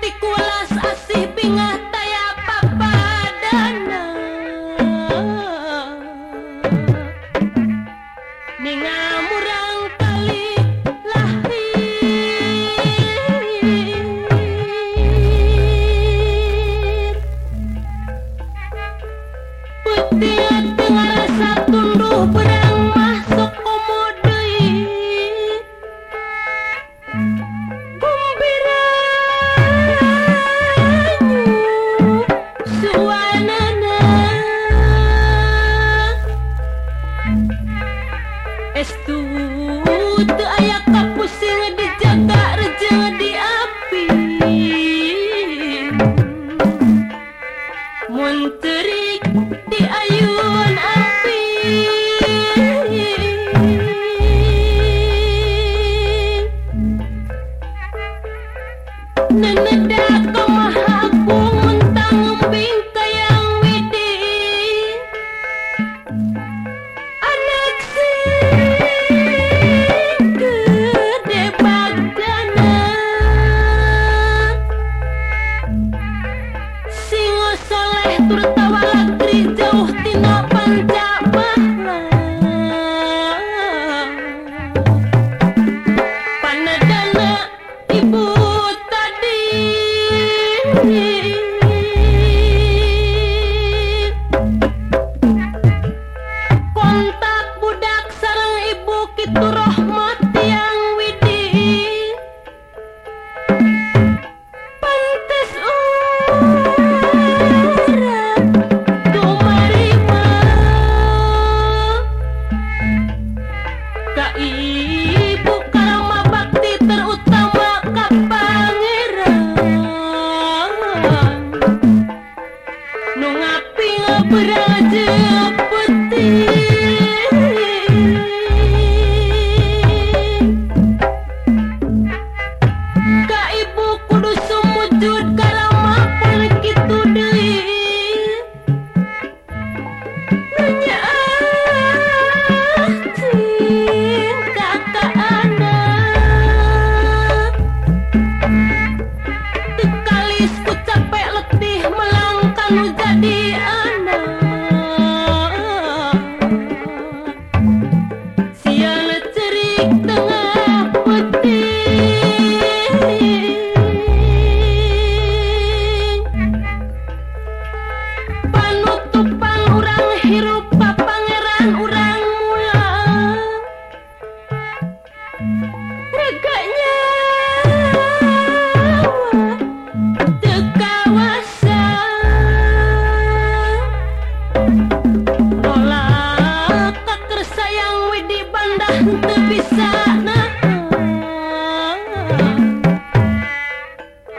tikulas asih pingan अपराध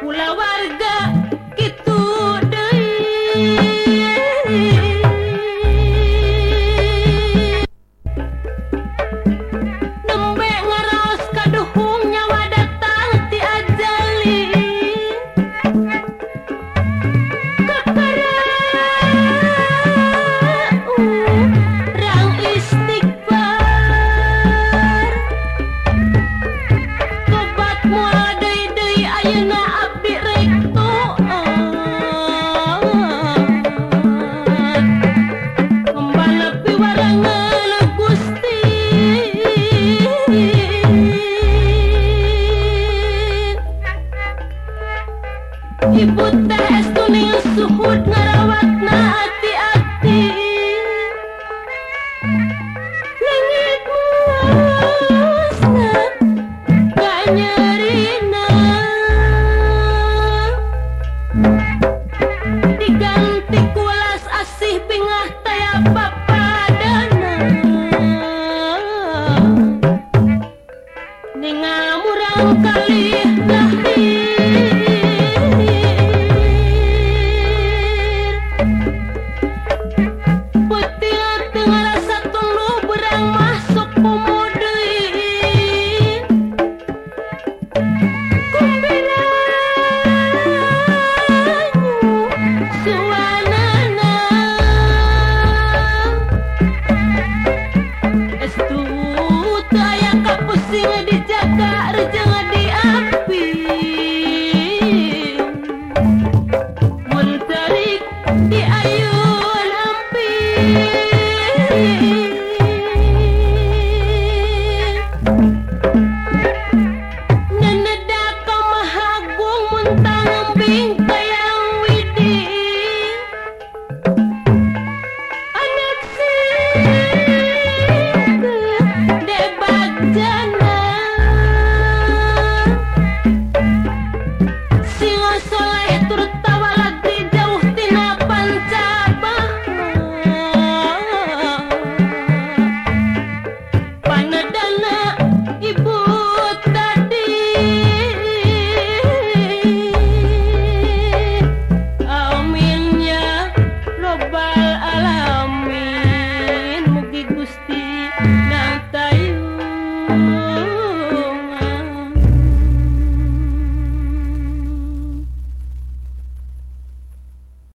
புலவர்கள் diputas tuning suhud ngarawatna